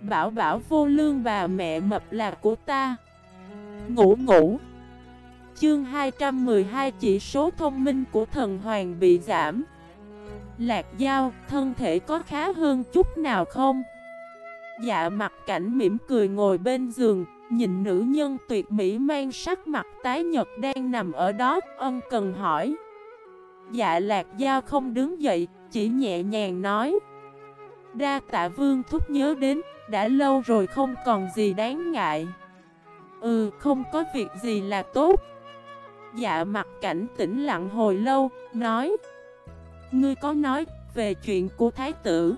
Bảo bảo vô lương bà mẹ mập là của ta. Ngủ ngủ. Chương 212 chỉ số thông minh của thần hoàng bị giảm. Lạc Giao, thân thể có khá hơn chút nào không? Dạ mặt cảnh mỉm cười ngồi bên giường Nhìn nữ nhân tuyệt mỹ mang sắc mặt tái nhật đang nằm ở đó Ân cần hỏi. Dạ lạc giao không đứng dậy Chỉ nhẹ nhàng nói. Đa tạ vương thúc nhớ đến, Đã lâu rồi không còn gì đáng ngại. Ừ không có việc gì là tốt. Dạ mặt cảnh tĩnh lặng hồi lâu, Nói. Ngươi có nói về chuyện của thái tử.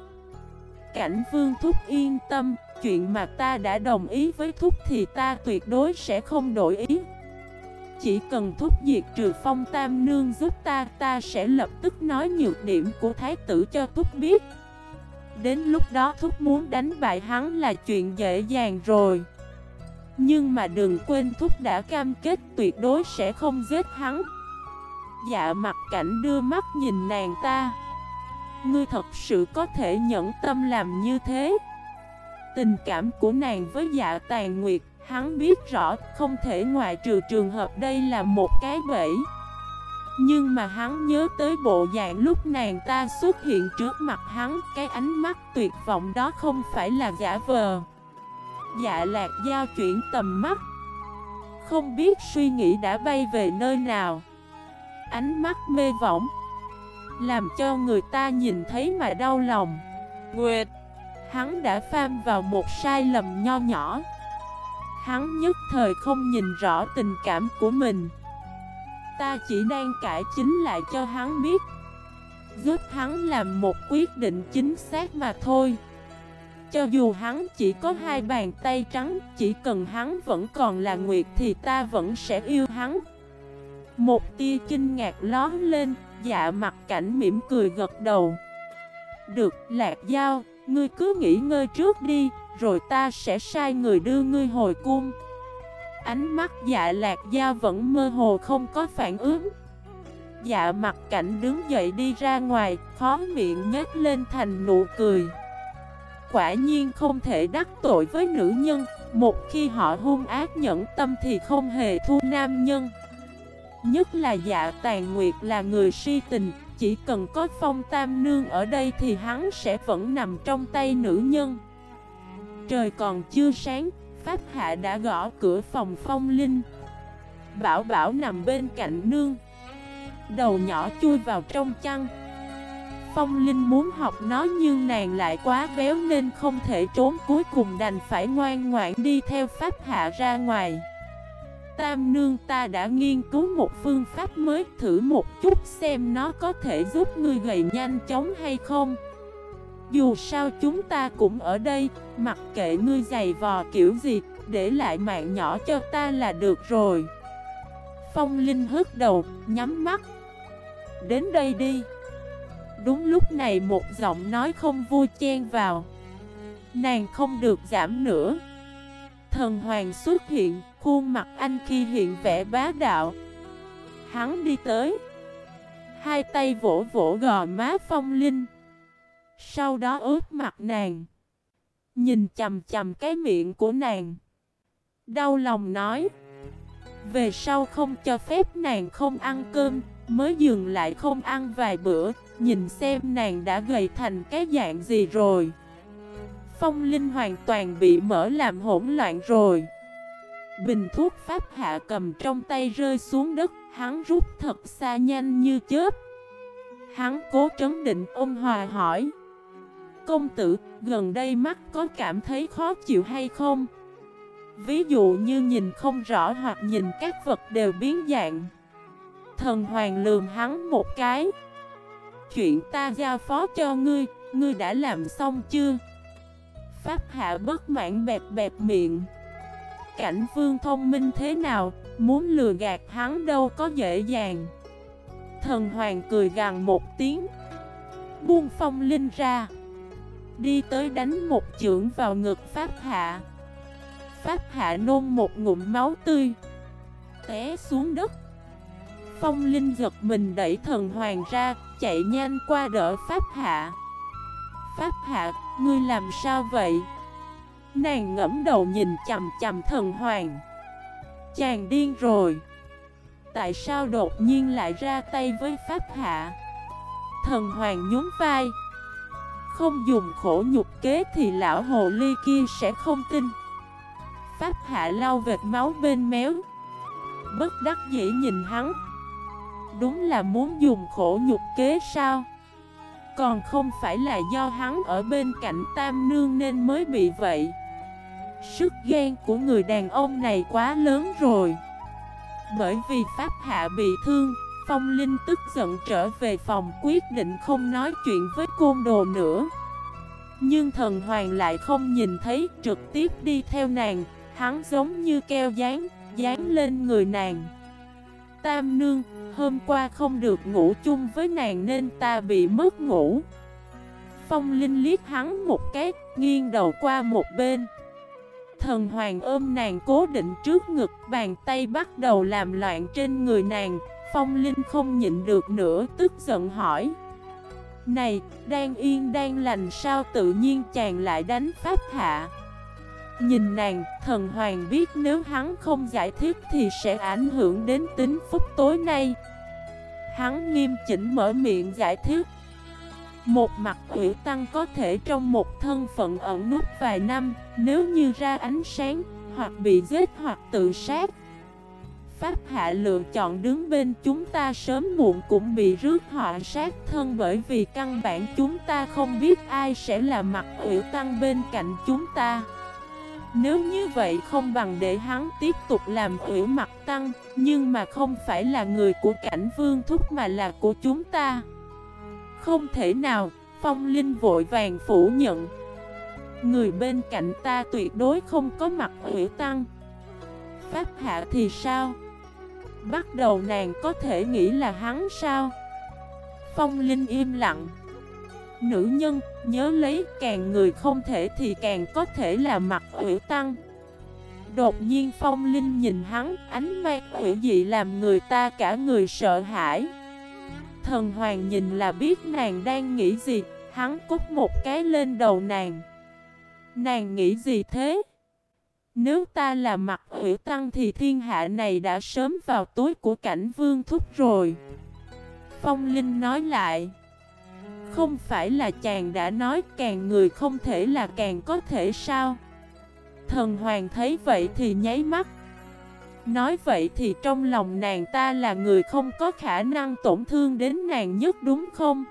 Cảnh vương thúc yên tâm, Chuyện mà ta đã đồng ý với thúc thì ta tuyệt đối sẽ không đổi ý. Chỉ cần thúc diệt trừ phong tam nương giúp ta Ta sẽ lập tức nói nhược điểm của thái tử cho thúc biết. Đến lúc đó thúc muốn đánh bại hắn là chuyện dễ dàng rồi. Nhưng mà đừng quên thúc đã cam kết tuyệt đối sẽ không giết hắn. Dạ mặt cảnh đưa mắt nhìn nàng ta. Ngươi thật sự có thể nhẫn tâm làm như thế? Tình cảm của nàng với dạ tàn nguyệt, Hắn biết rõ, không thể ngoại trừ trường hợp đây là một cái bẫy. Nhưng mà hắn nhớ tới bộ dạng lúc nàng ta xuất hiện trước mặt hắn, Cái ánh mắt tuyệt vọng đó không phải là giả vờ. Dạ lạc giao chuyển tầm mắt. Không biết suy nghĩ đã bay về nơi nào. Ánh mắt mê võng. Làm cho người ta nhìn thấy mà đau lòng. Nguyệt. Hắn đã pham vào một sai lầm nho nhỏ. Hắn nhất thời không nhìn rõ tình cảm của mình. Ta chỉ đang cải chính lại cho hắn biết. Giúp hắn làm một quyết định chính xác mà thôi. Cho dù hắn chỉ có hai bàn tay trắng, Chỉ cần hắn vẫn còn là Nguyệt thì ta vẫn sẽ yêu hắn. Một tia kinh ngạc ló lên Dạ mặt cảnh mỉm cười gật đầu. Được, lạc giao, Ngươi cứ nghỉ ngơi trước đi, Rồi ta sẽ sai người đưa ngươi hồi cung. Ánh mắt dạ lạc gia vẫn mơ hồ không có phản ứng. Dạ mặt cảnh đứng dậy đi ra ngoài Khó miệng nhếch lên thành nụ cười. Quả nhiên không thể đắc tội với nữ nhân, Một khi họ hung ác nhẫn tâm thì không hề thu nam nhân. Nhất là dạ tàn nguyệt là người si tình, Chỉ cần có phong tam nương ở đây thì hắn sẽ vẫn nằm trong tay nữ nhân. Trời còn chưa sáng Pháp hạ đã gõ cửa phòng phong linh. Bảo bảo nằm bên cạnh nương. Đầu nhỏ chui vào trong chăn. Phong Linh muốn học nó nhưng nàng lại quá béo nên không thể trốn. Cuối cùng đành phải ngoan ngoãn đi theo Pháp Hạ ra ngoài. Tam Nương ta đã nghiên cứu một phương pháp mới, thử một chút xem nó có thể giúp ngươi gầy nhanh chóng hay không. Dù sao chúng ta cũng ở đây, mặc kệ ngươi giày vò kiểu gì, để lại mạng nhỏ cho ta là được rồi. Phong Linh hớt đầu, nhắm mắt. Đến đây đi. Đúng lúc này một giọng nói không vui chen vào. Nàng không được giảm nữa. Thần hoàng xuất hiện Khuôn mặt anh khi hiện vẻ bá đạo. Hắn đi tới. Hai tay vỗ vỗ gò má phong linh. Sau đó ướt mặt nàng. Nhìn chầm chầm cái miệng của nàng. Đau lòng nói. Về sau không cho phép nàng không ăn cơm, Mới dừng lại không ăn vài bữa, Nhìn xem nàng đã gầy thành cái dạng gì rồi. Phong Linh hoàn toàn bị mở làm hỗn loạn rồi. Bình thuốc pháp hạ cầm trong tay rơi xuống đất, Hắn rút thật xa nhanh như chớp. Hắn cố trấn định ôm hòa hỏi. Công tử, gần đây mắt có cảm thấy khó chịu hay không? Ví dụ như nhìn không rõ hoặc nhìn các vật đều biến dạng. Thần hoàng lườm hắn một cái. Chuyện ta giao phó cho ngươi, ngươi đã làm xong chưa? Pháp hạ bất mãn bẹp bẹp miệng. Cảnh vương thông minh thế nào Muốn lừa gạt hắn đâu có dễ dàng. Thần hoàng cười gằn một tiếng. Buông phong linh ra. Đi tới đánh một chưởng vào ngực Pháp hạ. Pháp hạ nôn một ngụm máu tươi Té xuống đất. Phong linh giật mình đẩy thần hoàng ra Chạy nhanh qua đỡ Pháp hạ. Pháp hạ, ngươi làm sao vậy? Nàng ngẫm đầu nhìn chầm chầm thần hoàng. Chàng điên rồi. Tại sao đột nhiên lại ra tay với Pháp Hạ? Thần hoàng nhún vai. Không dùng khổ nhục kế thì lão hồ ly kia sẽ không tin. Pháp Hạ lau vệt máu bên méo. Bất đắc dĩ nhìn hắn. Đúng là muốn dùng khổ nhục kế sao? Còn không phải là do hắn ở bên cạnh Tam Nương nên mới bị vậy. Sức ghen của người đàn ông này quá lớn rồi. Bởi vì Pháp Hạ bị thương Phong Linh tức giận trở về phòng quyết định không nói chuyện với côn đồ nữa. Nhưng thần hoàng lại không nhìn thấy trực tiếp đi theo nàng. Hắn giống như keo dán, dán lên người nàng. Tam nương, hôm qua không được ngủ chung với nàng nên ta bị mất ngủ. Phong Linh liếc hắn một cái, nghiêng đầu qua một bên. Thần hoàng ôm nàng cố định trước ngực Bàn tay bắt đầu làm loạn trên người nàng. Phong Linh không nhịn được nữa tức giận hỏi. Này, đang yên đang lành sao tự nhiên chàng lại đánh pháp hạ? Nhìn nàng, thần hoàng biết nếu hắn không giải thích thì sẽ ảnh hưởng đến tính phúc tối nay. Hắn nghiêm chỉnh mở miệng giải thích. Một mặt quỷ tăng có thể trong một thân phận ẩn nút vài năm Nếu như ra ánh sáng Hoặc bị giết hoặc tự sát Pháp hạ lựa chọn đứng bên chúng ta sớm muộn cũng bị rước họa sát thân Bởi vì căn bản chúng ta không biết ai sẽ là mặt hủy tăng bên cạnh chúng ta. Nếu như vậy không bằng để hắn tiếp tục làm hủy mặt tăng Nhưng mà không phải là người của cảnh vương thúc mà là của chúng ta. Không thể nào, Phong Linh vội vàng phủ nhận. Người bên cạnh ta tuyệt đối không có mặt hủy tăng. Pháp hạ thì sao? Bắt đầu nàng có thể nghĩ là hắn sao? Phong Linh im lặng Nữ nhân, nhớ lấy, càng người không thể thì càng có thể là mặt ủy tăng Đột nhiên Phong Linh nhìn hắn, ánh mắt ủy dị làm người ta cả người sợ hãi Thần hoàng nhìn là biết nàng đang nghĩ gì, Hắn cút một cái lên đầu nàng Nàng nghĩ gì thế? Nếu ta là mặt hữu tăng thì thiên hạ này đã sớm vào túi của cảnh vương thúc rồi. Phong Linh nói lại Không phải là chàng đã nói càng người không thể là càng có thể sao? Thần hoàng thấy vậy thì nháy mắt. Nói vậy thì trong lòng nàng ta là người không có khả năng tổn thương đến nàng nhất đúng không?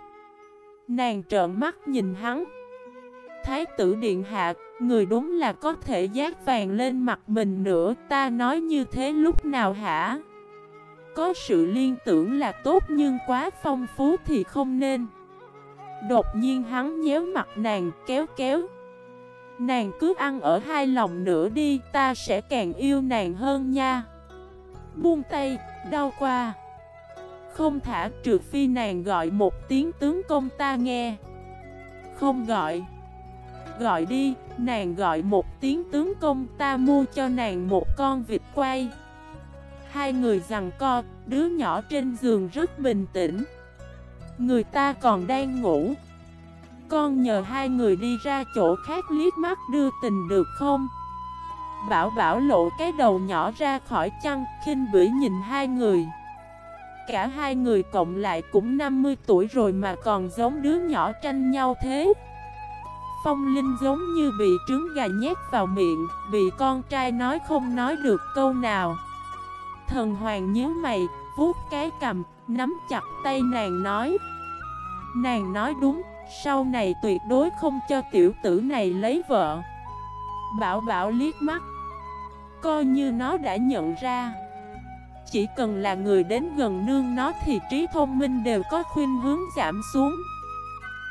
Nàng trợn mắt nhìn hắn. Thái tử điện hạ, người đúng là có thể giác vàng lên mặt mình nữa Ta nói như thế lúc nào hả? Có sự liên tưởng là tốt nhưng quá phong phú thì không nên. Đột nhiên hắn nhéo mặt nàng kéo kéo. Nàng cứ ăn ở hai lòng nữa đi Ta sẽ càng yêu nàng hơn nha. Buông tay, đau qua. Không thả trừ phi nàng gọi một tiếng tướng công ta nghe. Không gọi. Gọi đi, nàng gọi một tiếng tướng công ta mua cho nàng một con vịt quay Hai người rằng co, đứa nhỏ trên giường rất bình tĩnh Người ta còn đang ngủ Con nhờ hai người đi ra chỗ khác liếc mắt đưa tình được không? Bảo bảo lộ cái đầu nhỏ ra khỏi chăn, khinh bỉ nhìn hai người. Cả hai người cộng lại cũng 50 tuổi rồi mà còn giống đứa nhỏ tranh nhau thế. Phong Linh giống như bị trứng gà nhét vào miệng, bị con trai nói không nói được câu nào. Thần Hoàng nhớ mày, vuốt cái cầm, nắm chặt tay nàng nói. Nàng nói đúng, sau này tuyệt đối không cho tiểu tử này lấy vợ. Bảo bảo liếc mắt Coi như nó đã nhận ra Chỉ cần là người đến gần nương nó thì trí thông minh đều có khuyên hướng giảm xuống